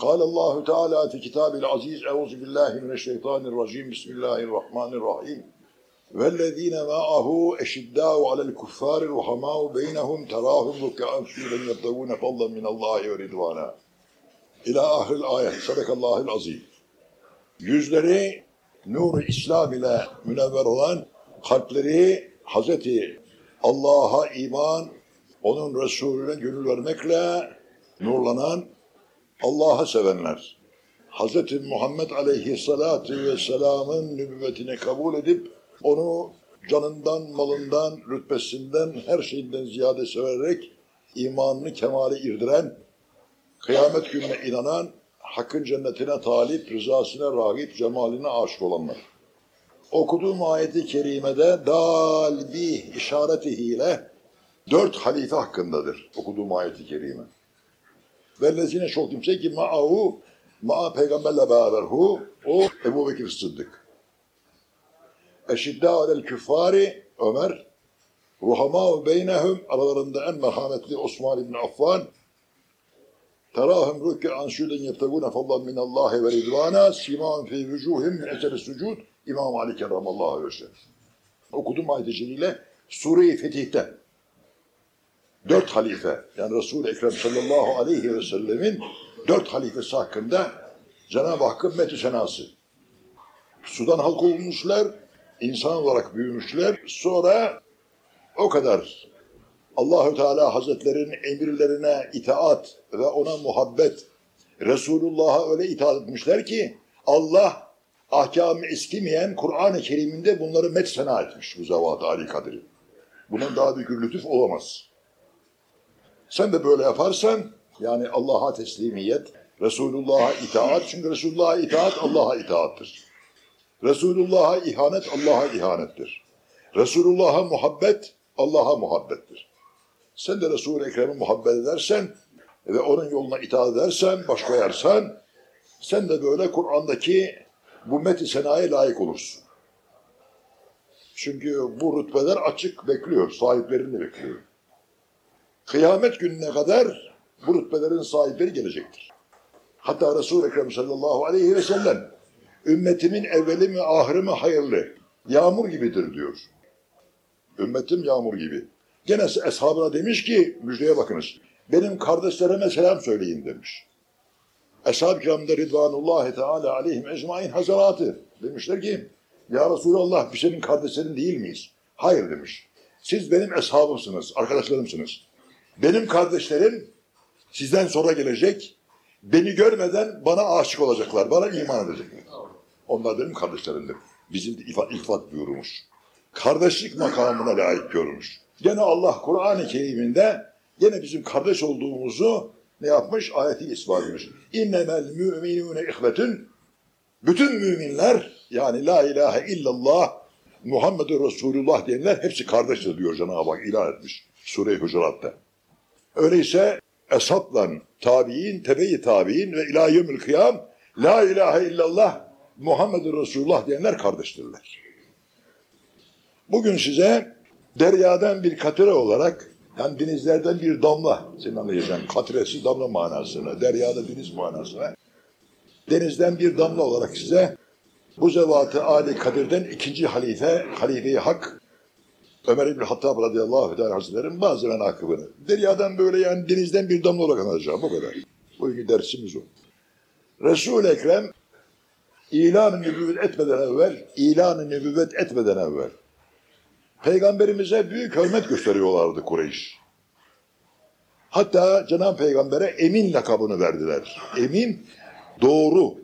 قال الله تعالى في كتاب العزيز أعوذ بالله من الشيطان الرجيم بسم الله الرحمن الرحيم والذين معه أشداء على الكفار رحماء بينهم تراهم ركعا سجدا يبتغون فضلا من الله ورضوانا İlâ ahiril ayet. Sadakallahül azim. Yüzleri nur İslam ile münevver olan kalpleri Hazreti Allah'a iman, onun Resulüne gönül vermekle nurlanan Allah'a sevenler. Hazreti Muhammed Aleyhisselatü Vesselam'ın nübüvvetini kabul edip onu canından, malından, rütbesinden, her şeyinden ziyade severek imanını kemale irdiren kıyamet gününe inanan, hakkın cennetine talip, rızasına rağip, cemaline aşık olanlar. Okuduğum ayeti kerimede dal bir işaretiyle dört halife hakkındadır okuduğum ayeti kerime. Vellezine çok kimse ki ma'ahu, ma'a peygamberle beraber hu, o Ebu Bekir Sıddık. Eşiddâ alel küffâri Ömer, ruhamâhu beynehum, aralarında en merhametli Osman İbni Affan, terahum rükâ an şûden yebtegûne fallan minallâhi ve ridvâna, simâhum fî vücûhim min eseri sucûd, İmam Ali Kerramallahu aleyhi ve sellem. Okudum ayet-i celiyle, Sure-i Fetih'ten dört halife yani Resul-i Ekrem sallallahu aleyhi ve sellemin dört halifesi hakkında Cenab-ı Hakk'ın metü senası. Sudan halk olmuşlar, insan olarak büyümüşler. Sonra o kadar Allahü Teala Hazretlerinin emirlerine itaat ve ona muhabbet, Resulullah'a öyle itaat etmişler ki Allah ahkamı eskimeyen Kur'an-ı Kerim'inde bunları met sena etmiş bu zevat Ali Kadir'i. Bunun daha büyük bir lütuf olamaz. Sen de böyle yaparsan yani Allah'a teslimiyet, Resulullah'a itaat çünkü Resulullah'a itaat Allah'a itaattır. Resulullah'a ihanet Allah'a ihanettir. Resulullah'a muhabbet Allah'a muhabbettir. Sen de Resul-i Ekrem'e muhabbet edersen ve onun yoluna itaat edersen, baş koyarsan sen de böyle Kur'an'daki bu met-i senaya layık olursun. Çünkü bu rütbeler açık bekliyor, sahiplerini bekliyor. Kıyamet gününe kadar bu rütbelerin sahipleri gelecektir. Hatta Resul-i Ekrem sallallahu aleyhi ve sellem ümmetimin evveli mi ahırı mı hayırlı, yağmur gibidir diyor. Ümmetim yağmur gibi. Gene eshabına demiş ki, müjdeye bakınız, benim kardeşlerime selam söyleyin demiş. Eshab-ı kiramda Ridvanullahi Teala aleyhim ecmain hazaratı. Demişler ki, Ya Resulallah biz senin kardeşlerin değil miyiz? Hayır demiş. Siz benim eshabımsınız, arkadaşlarımsınız. Benim kardeşlerim sizden sonra gelecek, beni görmeden bana aşık olacaklar, bana iman edecekler. Onlar benim kardeşlerimdir. Bizim de ifat, ifat buyurmuş. Kardeşlik makamına layık görmüş. Gene Allah Kur'an-ı Kerim'inde gene bizim kardeş olduğumuzu ne yapmış? Ayeti ispat etmiş. İnnemel müminune ihvetün bütün müminler yani la ilahe illallah Muhammedur Resulullah diyenler hepsi kardeştir diyor Cenab-ı Hak ilan etmiş. Sure-i Hucurat'ta. Öyleyse eshabla tabi'in, tebe-i tabi'in ve ilahiyemül kıyam la ilahe illallah Muhammedur Resulullah diyenler kardeştirler. Bugün size deryadan bir katire olarak yani denizlerden bir damla senin anlayacağın katresi damla manasına deryada deniz manasına denizden bir damla olarak size bu zevatı Ali Kadir'den ikinci halife, halife-i hak Ömer İbni Hattab radıyallahu teala hazretlerin bazı menakıbını deryadan böyle yani denizden bir damla olarak anlatacağım bu kadar. Bugünkü dersimiz o. Resul-i Ekrem ilan-ı nübüvvet etmeden evvel, ilan-ı nübüvvet etmeden evvel Peygamberimize büyük hürmet gösteriyorlardı Kureyş. Hatta Cenab-ı Peygamber'e Emin lakabını verdiler. Emin doğru,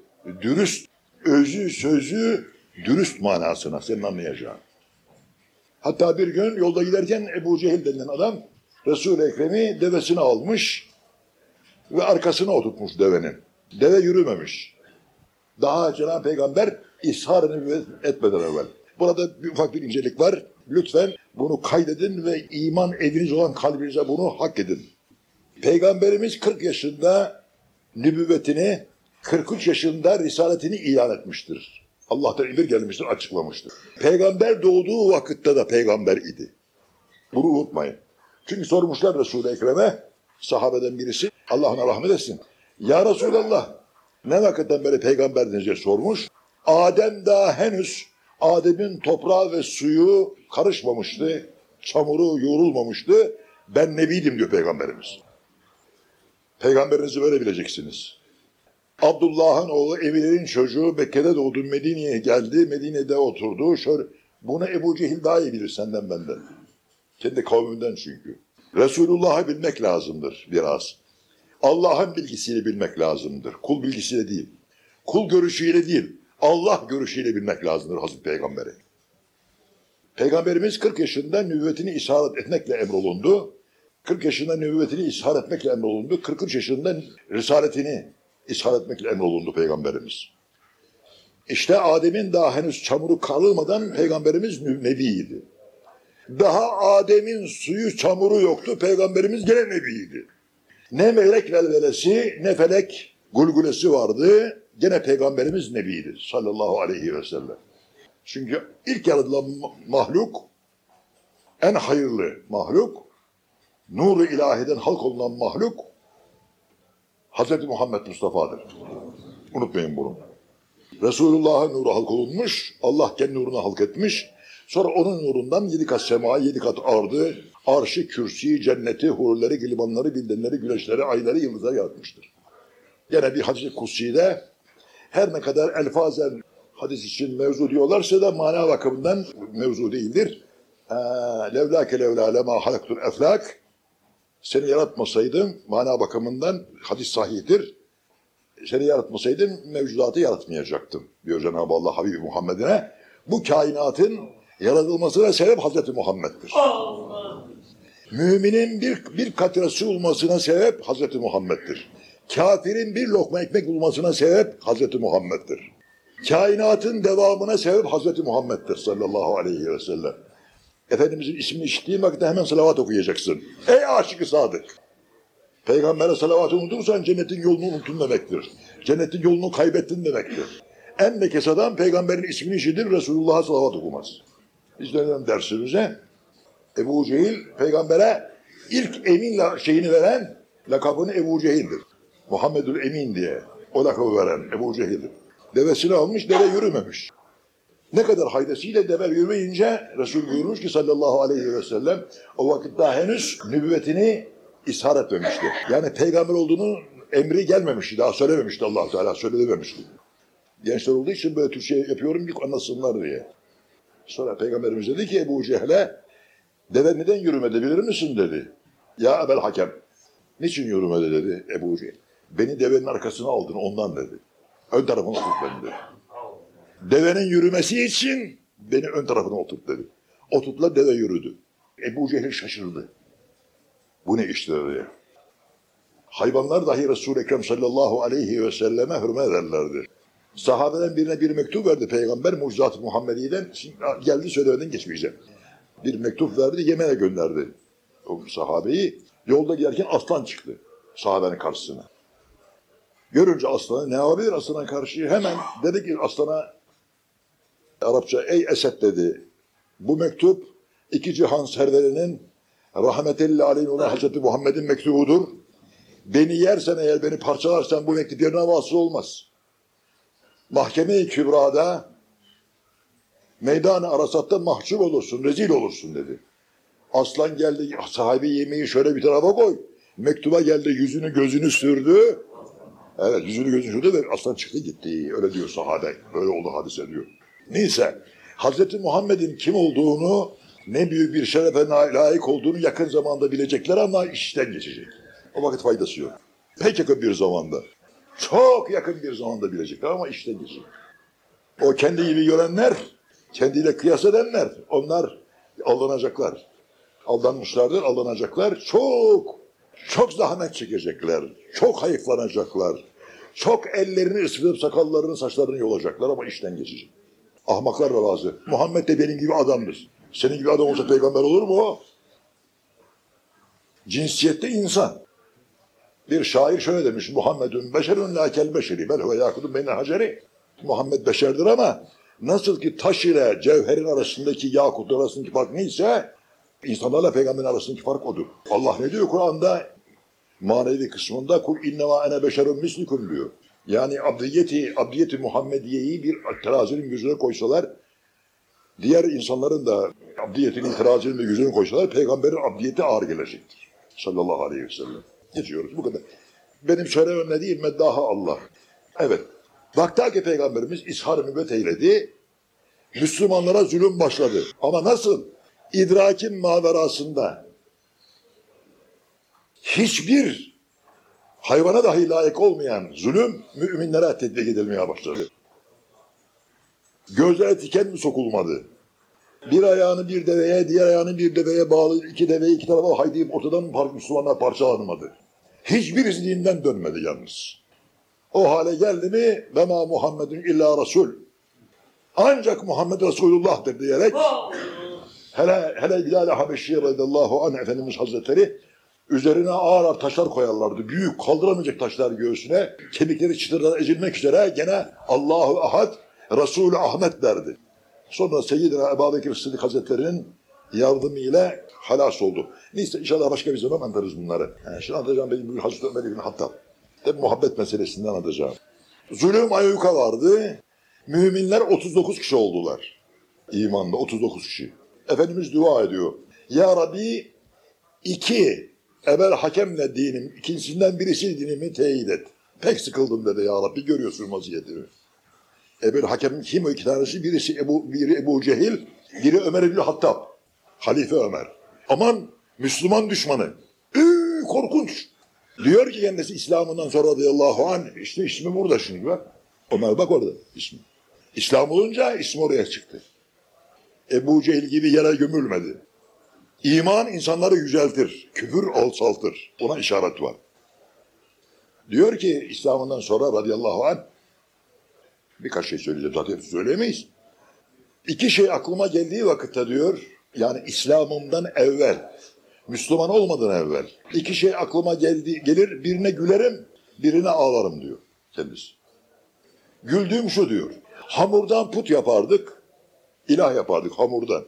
dürüst, özü, sözü, dürüst manasına senin anlayacağın. Hatta bir gün yolda giderken Ebu Cehil denilen adam Resul-i Ekrem'i devesine almış ve arkasına oturtmuş devenin. Deve yürümemiş. Daha Cenab-ı Peygamber ishar etmeden evvel. Burada bir ufak bir incelik var. Lütfen bunu kaydedin ve iman eviniz olan kalbinize bunu hak edin. Peygamberimiz 40 yaşında nübüvvetini, 43 yaşında risaletini ilan etmiştir. Allah'tan emir gelmiştir, açıklamıştır. Peygamber doğduğu vakitte de peygamber idi. Bunu unutmayın. Çünkü sormuşlar Resul-i Ekrem'e, sahabeden birisi, Allah ona rahmet etsin. Ya Resulallah, Ne vakitten beri peygamberiniz diye sormuş. Adem daha henüz Adem'in toprağı ve suyu karışmamıştı. Çamuru yoğrulmamıştı. Ben nebiydim diyor peygamberimiz. Peygamberinizi böyle bileceksiniz. Abdullah'ın oğlu Evilerin çocuğu Mekke'de doğdu. Medine'ye geldi. Medine'de oturdu. Şöyle, bunu Ebu Cehil daha iyi bilir senden benden. Kendi kavminden çünkü. Resulullah'ı bilmek lazımdır biraz. Allah'ın bilgisiyle bilmek lazımdır. Kul bilgisiyle değil. Kul görüşüyle değil. Allah görüşüyle bilmek lazımdır Hazreti Peygamber'i. Peygamberimiz 40 yaşında nübüvvetini isharet etmekle emrolundu. 40 yaşında nübüvvetini ishar etmekle emrolundu. 43 yaşında risaletini ishar etmekle emrolundu Peygamberimiz. İşte Adem'in daha henüz çamuru karılmadan Peygamberimiz nebiydi. Daha Adem'in suyu çamuru yoktu. Peygamberimiz gene nebiydi. Ne melek velvelesi ne felek gulgulesi vardı. Gene Peygamberimiz nebiydi sallallahu aleyhi ve sellem. Çünkü ilk yaratılan ma- mahluk en hayırlı mahluk nuru ilahiden halk olunan mahluk Hazreti Muhammed Mustafa'dır. Unutmayın bunu. Resulullah'ın nuru halk olunmuş, Allah kendi nuruna halk etmiş. Sonra onun nurundan yedi kat sema, yedi kat ardı, arşı, kürsiyi, cenneti, hurileri, gilimanları, bildenleri, güneşleri, ayları, yıldızları yaratmıştır. Gene bir hadis-i kutsi'de her ne kadar elfazen hadis için mevzu diyorlarsa da mana bakımından mevzu değildir. Ee, Levlake levla lema halaktul eflak seni yaratmasaydım mana bakımından hadis sahihtir. Seni yaratmasaydım mevcudatı yaratmayacaktım diyor Cenab-ı Allah Habibi Muhammed'ine. Bu kainatın yaratılmasına sebep Hazreti Muhammed'dir. Müminin bir, bir katre su bulmasına sebep Hazreti Muhammed'dir. Kafirin bir lokma ekmek bulmasına sebep Hazreti Muhammed'dir. Kainatın devamına sebep Hazreti Muhammed'dir sallallahu aleyhi ve sellem. Efendimizin ismini işittiğin vakitte hemen salavat okuyacaksın. Ey aşık-ı sadık! Peygamber'e salavatı unutursan cennetin yolunu unuttun demektir. Cennetin yolunu kaybettin demektir. En nekes adam peygamberin ismini işitir, Resulullah'a salavat okumaz. Biz dönelim dersimize. Ebu Cehil peygambere ilk emin şeyini veren lakabını Ebu Cehil'dir. Muhammedül Emin diye o lakabı veren Ebu Cehil'dir. Devesini almış, deve yürümemiş. Ne kadar haydasıyla deve yürüyünce Resul buyurmuş ki sallallahu aleyhi ve sellem o vakit daha henüz nübüvvetini ishar etmemişti. Yani peygamber olduğunu emri gelmemişti. Daha söylememişti allah Teala söylememişti. Gençler olduğu için böyle Türkçe yapıyorum ki anlasınlar diye. Sonra peygamberimiz dedi ki Ebu Cehil'e deve neden yürümedi bilir misin dedi. Ya Ebel Hakem niçin yürümedi dedi Ebu Cehil. Beni devenin arkasına aldın ondan dedi. Ön tarafına oturt beni dedi. Devenin yürümesi için beni ön tarafına oturt dedi. Oturtla deve yürüdü. Ebu Cehil şaşırdı. Bu ne iştir dedi. Hayvanlar dahi Resul-i Ekrem sallallahu aleyhi ve selleme hürmet ederlerdi. Sahabeden birine bir mektup verdi peygamber mucizat-ı Muhammedi'den. Geldi söylemeden geçmeyeceğim. Bir mektup verdi Yemen'e gönderdi o sahabeyi. Yolda giderken aslan çıktı sahabenin karşısına. Görünce aslanı ne yapabilir aslana karşı? Hemen dedi ki aslana Arapça ey Esed dedi. Bu mektup iki cihan serverinin rahmetelli aleyhi olan Hazreti Muhammed'in mektubudur. Beni yersen eğer beni parçalarsan bu mektup yerine vasıl olmaz. Mahkeme-i Kübra'da meydan-ı Arasat'ta mahcup olursun, rezil olursun dedi. Aslan geldi, sahibi yemeği şöyle bir tarafa koy. Mektuba geldi, yüzünü gözünü sürdü. Evet, yüzünü gözünü sürdü ve aslan çıktı gitti. Öyle diyor sahabe. Böyle oldu hadise diyor. Neyse, Hazreti Muhammed'in kim olduğunu, ne büyük bir şerefe layık olduğunu yakın zamanda bilecekler ama işten geçecek. O vakit faydası yok. Pek yakın bir zamanda. Çok yakın bir zamanda bilecekler ama işten geçecek. O kendi gibi görenler, kendiyle kıyas edenler, onlar aldanacaklar. Aldanmışlardır, aldanacaklar. Çok, çok zahmet çekecekler. Çok hayıflanacaklar. Çok ellerini ısırıp sakallarını, saçlarını yolacaklar ama işten geçecek. Ahmaklar da bazı. Muhammed de benim gibi adamdır. Senin gibi adam olsa peygamber olur mu o? Cinsiyette insan. Bir şair şöyle demiş. Muhammedun beşerun la kel beşeri bel huve yakudun beyne haceri. Muhammed beşerdir ama nasıl ki taş ile cevherin arasındaki yakut arasındaki fark neyse insanlarla peygamberin arasındaki fark odur. Allah ne diyor Kur'an'da? Manevi kısmında kul innema ene beşerun mislikum diyor. Yani abdiyeti, abdiyeti Muhammediye'yi bir terazinin gözüne koysalar, diğer insanların da abdiyetinin terazinin gözüne koysalar, peygamberin abdiyeti ağır gelecektir. Sallallahu aleyhi ve sellem. Geçiyoruz bu kadar. Benim söylememle değil, meddaha Allah. Evet. Ki peygamberimiz ishar nübet eyledi, Müslümanlara zulüm başladı. Ama nasıl? İdrakin maverasında hiçbir hayvana dahi layık olmayan zulüm müminlere tetbik edilmeye başladı. Gözlere tiken mi sokulmadı? Bir ayağını bir deveye, diğer ayağını bir deveye bağlı, iki deveyi iki tarafa haydayıp ortadan Müslümanlar parçalanmadı. Hiçbirisi dinden dönmedi yalnız. O hale geldi mi ve ma Muhammedun illa Resul. Ancak Muhammed Resulullah'tır diyerek hele hele Bilal-i Habeşi radıyallahu anh Efendimiz Hazretleri üzerine ağır ağır taşlar koyarlardı. Büyük kaldıramayacak taşlar göğsüne. Kemikleri çıtırdan ezilmek üzere gene Allahu Ahad Resulü Ahmet derdi. Sonra Seyyidina Ebu Bekir Sıddık Hazretleri'nin yardımıyla halas oldu. Neyse inşallah başka bir zaman anlatırız bunları. Yani şimdi anlatacağım benim Büyük Hazreti Ömer İbni Hattab. Tabi muhabbet meselesinden anlatacağım. Zulüm ayyuka vardı. Müminler 39 kişi oldular. İmanda 39 kişi. Efendimiz dua ediyor. Ya Rabbi iki evvel hakemle dinim, ikincisinden birisi dinimi teyit et. Pek sıkıldım dedi ya Rabbi görüyorsun vaziyetimi. Ebel Hakem kim o iki tanesi? Birisi Ebu, biri Ebu Cehil, biri Ömer İbni Hattab. Halife Ömer. Aman Müslüman düşmanı. Üü, korkunç. Diyor ki kendisi İslam'ından sonra radıyallahu anh, işte ismi burada şimdi bak. Ömer bak orada ismi. İslam olunca ismi oraya çıktı. Ebu Cehil gibi yere gömülmedi. İman insanları yüceltir, küfür alçaltır. Ona işaret var. Diyor ki İslam'ından sonra radıyallahu anh, birkaç şey söyleyeceğim zaten söyleyemeyiz. İki şey aklıma geldiği vakitte diyor, yani İslam'ımdan evvel, Müslüman olmadan evvel, iki şey aklıma geldi, gelir, birine gülerim, birine ağlarım diyor kendisi. Güldüğüm şu diyor, hamurdan put yapardık, ilah yapardık hamurdan.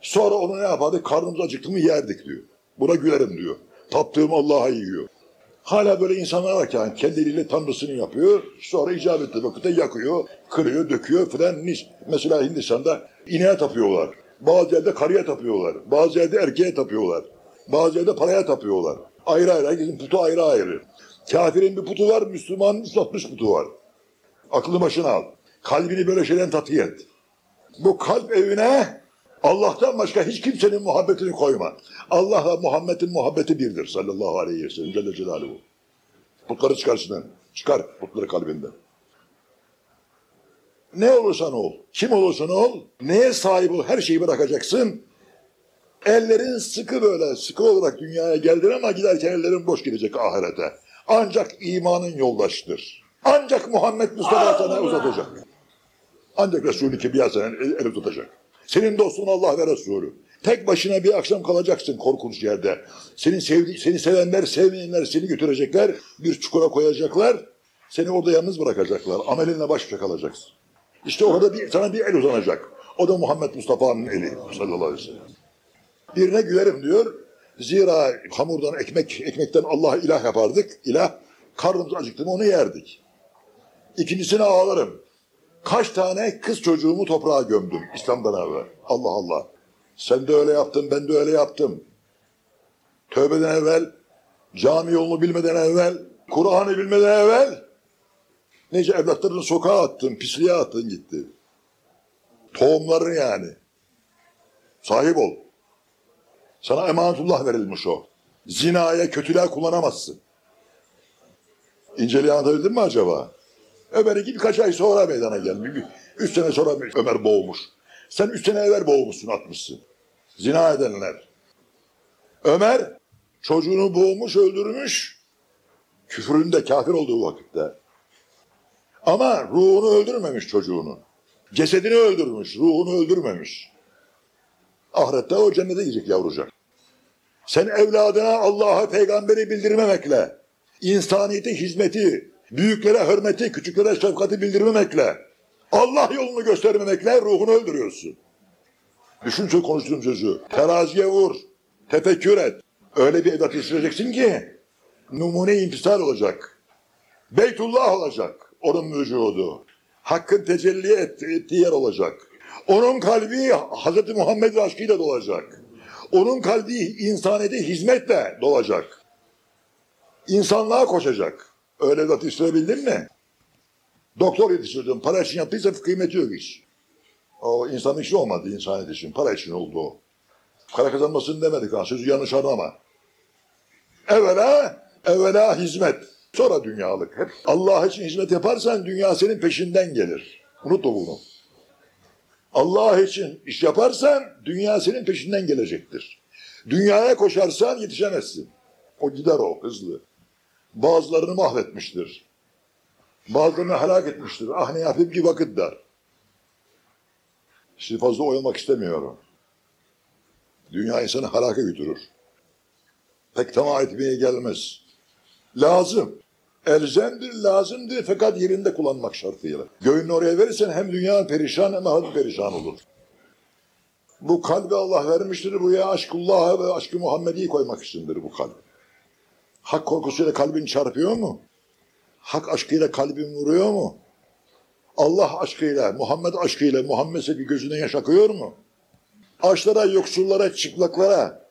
Sonra onu ne yapardık? Karnımız acıktı mı yerdik diyor. Buna gülerim diyor. Tattığım Allah'a yiyor. Hala böyle insanlar var ki yani kendi tanrısını yapıyor. Sonra icap vakitte yakıyor, kırıyor, döküyor filan. Mesela Hindistan'da ineğe tapıyorlar. Bazı yerde karıya tapıyorlar. Bazı yerde erkeğe tapıyorlar. Bazı yerde paraya tapıyorlar. Ayrı ayrı, herkesin putu ayrı ayrı. Kafirin bir putu var, Müslümanın 360 putu var. Aklını başına al. Kalbini böyle şeyden tatlı et. Bu kalp evine Allah'tan başka hiç kimsenin muhabbetini koyma. Allah'la Muhammed'in muhabbeti birdir sallallahu aleyhi ve sellem Celle Celaluhu. Putları çıkarsın. Çıkar putları kalbinden. Ne olursan ol, kim olursan ol, neye sahip ol her şeyi bırakacaksın. Ellerin sıkı böyle, sıkı olarak dünyaya geldin ama giderken ellerin boş gidecek ahirete. Ancak imanın yoldaşıdır. Ancak Muhammed Mustafa sana uzatacak. Ancak Resulü Kibriya sana el, el tutacak. Senin dostun Allah ve Resulü. Tek başına bir akşam kalacaksın korkunç yerde. Senin sevdi, seni sevenler, sevmeyenler seni götürecekler. Bir çukura koyacaklar. Seni orada yalnız bırakacaklar. Amelinle baş başa kalacaksın. İşte orada bir, sana bir el uzanacak. O da Muhammed Mustafa'nın eli sallallahu aleyhi ve. Birine gülerim diyor. Zira hamurdan ekmek, ekmekten Allah ilah yapardık. İlah karnımız acıktı mı onu yerdik. İkincisine ağlarım. Kaç tane kız çocuğumu toprağa gömdüm İslam'dan evvel. Allah Allah. Sen de öyle yaptın, ben de öyle yaptım. Tövbeden evvel, cami yolunu bilmeden evvel, Kur'an'ı bilmeden evvel, nece evlatlarını sokağa attın, pisliğe attın gitti. Tohumların yani. Sahip ol. Sana emanetullah verilmiş o. Zinaya, kötülüğe kullanamazsın. İnceliği anlatabildim mi acaba? Ömer iki birkaç ay sonra meydana gelmiş. Bir- Üç sene sonra Ömer boğmuş. Sen üç sene evvel boğmuşsun, atmışsın. Zina edenler. Ömer çocuğunu boğmuş, öldürmüş. Küfründe kafir olduğu vakitte. Ama ruhunu öldürmemiş çocuğunu. Cesedini öldürmüş, ruhunu öldürmemiş. Ahirette o cennete gidecek yavrucak. Sen evladına Allah'a peygamberi bildirmemekle, insaniyete hizmeti, büyüklere hürmeti, küçüklere şefkati bildirmemekle, Allah yolunu göstermemekle ruhunu öldürüyorsun. Düşün şu konuştuğum sözü. Teraziye vur, tefekkür et. Öyle bir evlat yetiştireceksin ki numune intisal olacak. Beytullah olacak. onun vücudu. Hakkın tecelli ettiği yer olacak. Onun kalbi Hz. Muhammed aşkıyla dolacak. Onun kalbi insaniyete hizmetle dolacak. İnsanlığa koşacak. Öyle zat yetiştirebildin mi? Doktor yetiştirdim. Para için yaptıysa kıymeti yok iş. O insanın işi olmadı insaniyet için. Para için oldu o. Para kazanmasını demedik ha. Sözü yanlış anlama. Evvela, evvela hizmet. Sonra dünyalık. Hep Allah için hizmet yaparsan dünya senin peşinden gelir. Unutma bunu. Allah için iş yaparsan dünya senin peşinden gelecektir. Dünyaya koşarsan yetişemezsin. O gider o hızlı. Bazılarını mahvetmiştir. Bazılarını helak etmiştir. Ah ne yapayım ki vakit dar. Sizi fazla oyalamak istemiyorum. Dünya insanı helaka götürür. Pek tamah etmeye gelmez. Lazım. Elzemdir, lazımdır fakat yerinde kullanmak şartıyla. Göğünü oraya verirsen hem dünya perişan hem ahir perişan olur. Bu kalbi Allah vermiştir. Buraya aşkullah'a ve aşkı Muhammedi'yi koymak içindir bu kalp. Hak korkusuyla kalbin çarpıyor mu? Hak aşkıyla kalbin vuruyor mu? Allah aşkıyla, Muhammed aşkıyla Muhammed sevi gözüne yaş akıyor mu? Açlara, yoksullara, çıplaklara,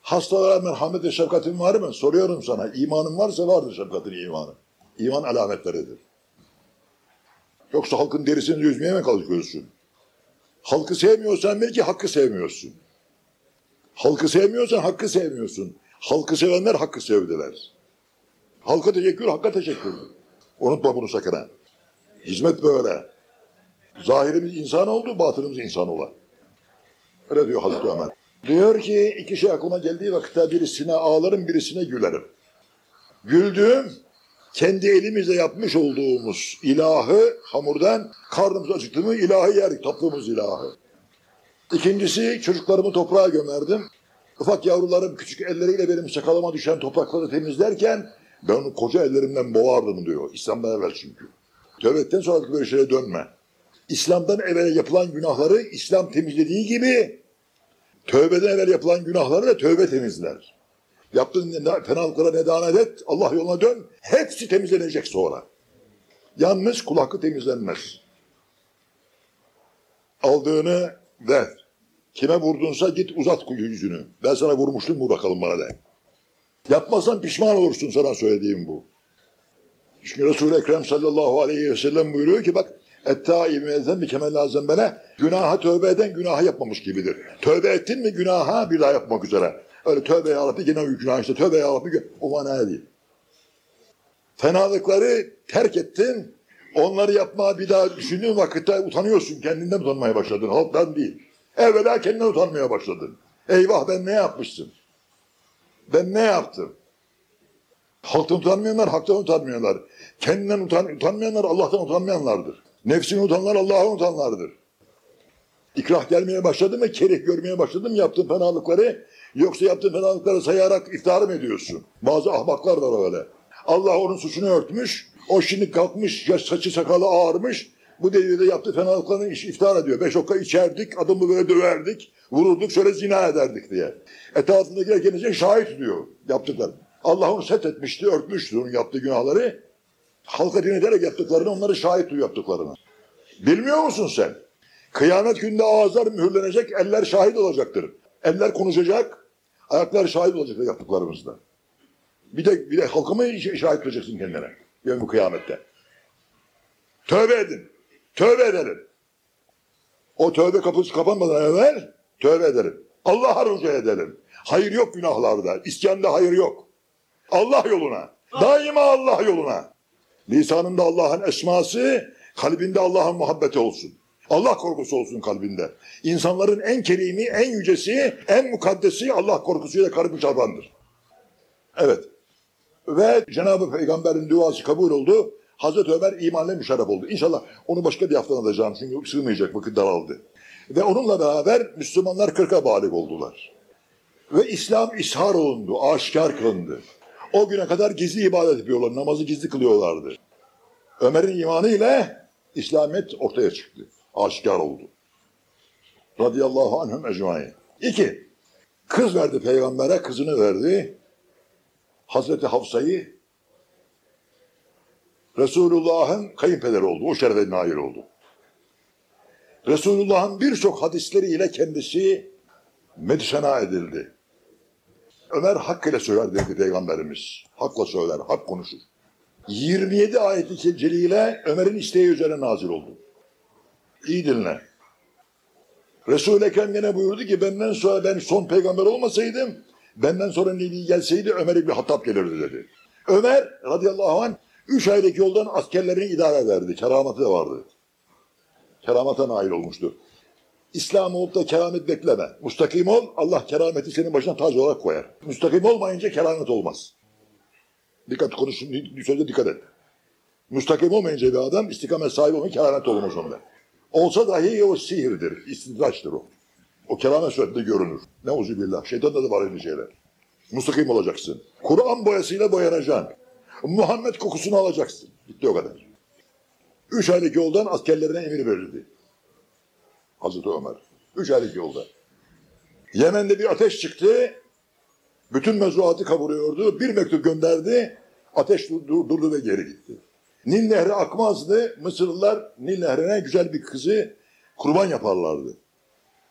hastalara merhamet ve şefkatin var mı? Soruyorum sana. İmanın varsa vardır şefkatin imanı. İman alametleridir. Yoksa halkın derisini yüzmeye mi kalkıyorsun? Halkı sevmiyorsan belki hakkı sevmiyorsun. Halkı sevmiyorsan hakkı sevmiyorsun. Halkı sevenler hakkı sevdiler. Halka teşekkür, hakka teşekkür. Unutma bunu sakın ha. Hizmet böyle. Zahirimiz insan oldu, batınımız insan ola. Öyle diyor Hazreti Ömer. Diyor ki iki şey aklıma geldiği vakitte birisine ağlarım, birisine gülerim. Güldüğüm, kendi elimizle yapmış olduğumuz ilahı hamurdan karnımız acıktı mı ilahı yerdik, tatlımız ilahı. İkincisi çocuklarımı toprağa gömerdim. Ufak yavrularım küçük elleriyle benim sakalıma düşen toprakları temizlerken ben onu koca ellerimden boğardım diyor. İslam'dan evvel çünkü. Tövbetten sonra böyle şeye dönme. İslam'dan evvel yapılan günahları İslam temizlediği gibi tövbeden evvel yapılan günahları da tövbe temizler. Yaptığın fenalıklara nedanet et, Allah yoluna dön. Hepsi temizlenecek sonra. Yalnız kul hakkı temizlenmez. Aldığını ver. Kime vurdunsa git uzat yüzünü. Ben sana vurmuştum vur bakalım bana de. Yapmazsan pişman olursun sana söylediğim bu. Çünkü Resul-i Ekrem sallallahu aleyhi ve sellem buyuruyor ki bak Ettâib mezen bir kemel lazım bana. Günaha tövbe eden günahı yapmamış gibidir. Tövbe ettin mi günaha bir daha yapmak üzere. Öyle tövbe ya Rabbi gene günah işte tövbe ya Rabbi o manaya değil. Fenalıkları terk ettin. Onları yapmaya bir daha düşündüğün vakitte utanıyorsun. Kendinden utanmaya başladın. Halktan değil. Evvela kendinden utanmaya başladın. Eyvah ben ne yapmıştım? Ben ne yaptım? Halktan utanmayanlar haktan utanmıyorlar. Kendinden utan, utanmayanlar Allah'tan utanmayanlardır. Nefsini utanlar Allah'ın utanlardır. İkrah gelmeye başladı mı, kerih görmeye başladı mı yaptığın fenalıkları, yoksa yaptığın fenalıkları sayarak iftihar mı ediyorsun? Bazı ahmaklar var öyle. Allah onun suçunu örtmüş, o şimdi kalkmış, saçı sakalı ağarmış, bu devirde yaptığı fenalıklarını iş, iftihar ediyor. Beş okka içerdik, adamı böyle döverdik, vururduk, şöyle zina ederdik diye. Etrafındakiler gelince şahit diyor yaptıkları. Allah onu set etmişti, örtmüştü onun yaptığı günahları. Halka din ederek yaptıklarını, onları şahit duyuyor yaptıklarını. Bilmiyor musun sen? Kıyamet günde ağızlar mühürlenecek, eller şahit olacaktır. Eller konuşacak, ayaklar şahit olacak yaptıklarımızda. Bir de, bir de halka mı şahit tutacaksın kendine? Yani bu kıyamette. Tövbe edin. Tövbe edelim. O tövbe kapısı kapanmadan evvel tövbe edelim. Allah'a rücu edelim. Hayır yok günahlarda. İsyanda hayır yok. Allah yoluna. Daima Allah yoluna. Lisanında Allah'ın esması, kalbinde Allah'ın muhabbeti olsun. Allah korkusu olsun kalbinde. İnsanların en kerimi, en yücesi, en mukaddesi Allah korkusuyla kalbi çarpandır. Evet. Ve Cenab-ı Peygamber'in duası kabul oldu. Hazreti Ömer imanla müşerref oldu. İnşallah onu başka bir hafta alacağım çünkü sığmayacak vakit daraldı. Ve onunla beraber Müslümanlar kırka balik oldular. Ve İslam ishar olundu, aşikar kılındı. O güne kadar gizli ibadet yapıyorlar, namazı gizli kılıyorlardı. Ömer'in imanı ile İslamiyet ortaya çıktı, aşikar oldu. Radıyallahu anhüm ecmain. İki, kız verdi peygambere, kızını verdi. Hazreti Hafsa'yı Resulullah'ın kayınpederi oldu. O şerefe nail oldu. Resulullah'ın birçok hadisleriyle kendisi medisena edildi. Ömer hak ile söyler dedi Peygamberimiz. Hakla söyler, hak konuşur. 27 ayet-i Ömer'in isteği üzerine nazil oldu. İyi dinle. Resul-i Ekrem gene buyurdu ki benden sonra ben son peygamber olmasaydım benden sonra Nebi gelseydi Ömer'e bir hatap gelirdi dedi. Ömer radıyallahu anh üç aylık yoldan askerlerini idare ederdi. Keramatı da vardı. Keramata nail olmuştu. İslam olup da keramet bekleme. Mustakim ol, Allah kerameti senin başına tac olarak koyar. Müstakim olmayınca keramet olmaz. Dikkat konuşun, sözde dikkat et. Müstakim olmayınca bir adam istikamet sahibi olmayınca keramet olmaz onda. Olsa dahi o sihirdir, istidraçtır o. O keramet suretinde görünür. Ne billah. Şeytanda da var öyle şeyler. Mustakim olacaksın. Kur'an boyasıyla boyanacaksın. Muhammed kokusunu alacaksın. Bitti o kadar. Üç aylık yoldan askerlerine emir verildi. Hazreti Ömer. Üç aylık yolda. Yemen'de bir ateş çıktı. Bütün mezruatı kavuruyordu. Bir mektup gönderdi. Ateş durdu, durdu ve geri gitti. Nil Nehri akmazdı. Mısırlılar Nil Nehri'ne güzel bir kızı kurban yaparlardı.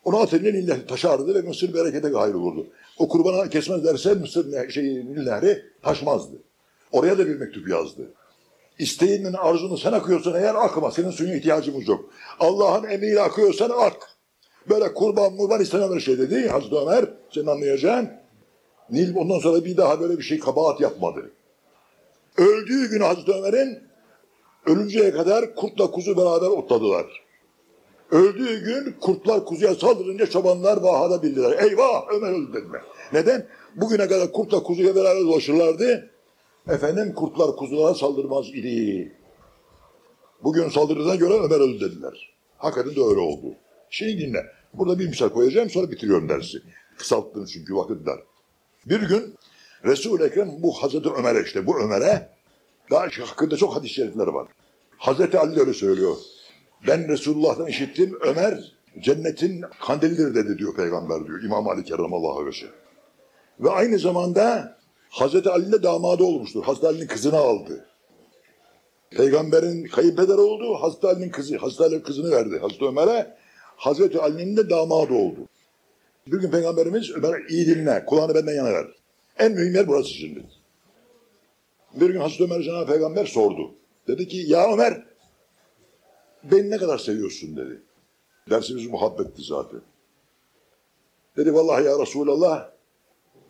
Onu atınca Nil Nehri taşardı ve Mısır berekete gayrı olurdu. O kurbanı kesmezlerse Mısır şey, Nil Nehri taşmazdı. Oraya da bir mektup yazdı. İsteğinin arzunu sen akıyorsan eğer akma. Senin suyuna ihtiyacımız yok. Allah'ın emriyle akıyorsan ak. Böyle kurban murban istemem bir şey dedi Hazreti Ömer. Senin anlayacağın. Nil ondan sonra bir daha böyle bir şey kabahat yapmadı. Öldüğü gün Hazreti Ömer'in ölünceye kadar kurtla kuzu beraber otladılar. Öldüğü gün kurtlar kuzuya saldırınca çobanlar vahada bildiler. Eyvah Ömer öldü dediler. Neden? Bugüne kadar kurtla kuzuya beraber dolaşırlardı. Efendim kurtlar kuzulara saldırmaz idi. Bugün saldırdığına göre Ömer öldü dediler. Hakikaten de öyle oldu. Şimdi dinle. Burada bir misal koyacağım sonra bitiriyorum dersi. Kısalttım çünkü vakit dar. Bir gün Resul-i Ekrem bu Hazreti Ömer'e işte bu Ömer'e daha hakkında çok hadis-i şerifler var. Hazreti Ali öyle söylüyor. Ben Resulullah'tan işittim. Ömer cennetin kandilidir dedi diyor peygamber diyor. İmam Ali Kerramallahu Veşe. Ve aynı zamanda Hazreti Ali'nin damadı olmuştur. Hazreti Ali'nin kızını aldı. Peygamberin kayınpeder oldu. Hazreti Ali'nin kızı. Hazreti Ali kızını verdi Hazreti Ömer'e. Hazreti Ali'nin de damadı oldu. Bir gün Peygamberimiz Ömer iyi dinle. Kulağını benden yana ver. En mühim yer burası şimdi. Bir gün Hazreti Ömer Cenab-ı Peygamber sordu. Dedi ki ya Ömer beni ne kadar seviyorsun dedi. Dersimiz muhabbetti zaten. Dedi vallahi ya Resulallah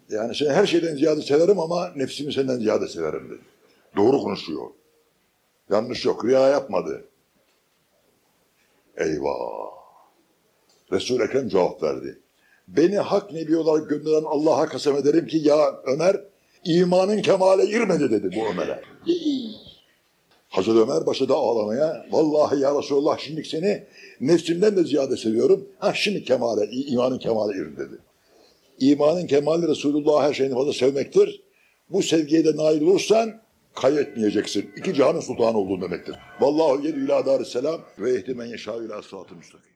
yani seni her şeyden ziyade severim ama nefsimi senden ziyade severim dedi. Doğru konuşuyor. Yanlış yok. Riya yapmadı. Eyvah. Resul-i Ekrem cevap verdi. Beni hak nebi olarak gönderen Allah'a kasem ederim ki ya Ömer imanın kemale girmedi dedi bu Ömer'e. Hazreti Ömer başladı ağlamaya. Vallahi ya Resulallah şimdi seni nefsimden de ziyade seviyorum. Ha şimdi kemale, imanın kemale irin dedi. İmanın kemali Resulullah her şeyini fazla sevmektir. Bu sevgiye de nail olursan kaybetmeyeceksin. İki cihanın sultanı olduğun demektir. Vallahu yedü ila selam ve ehdimen yeşâ ila sıratı müstakim.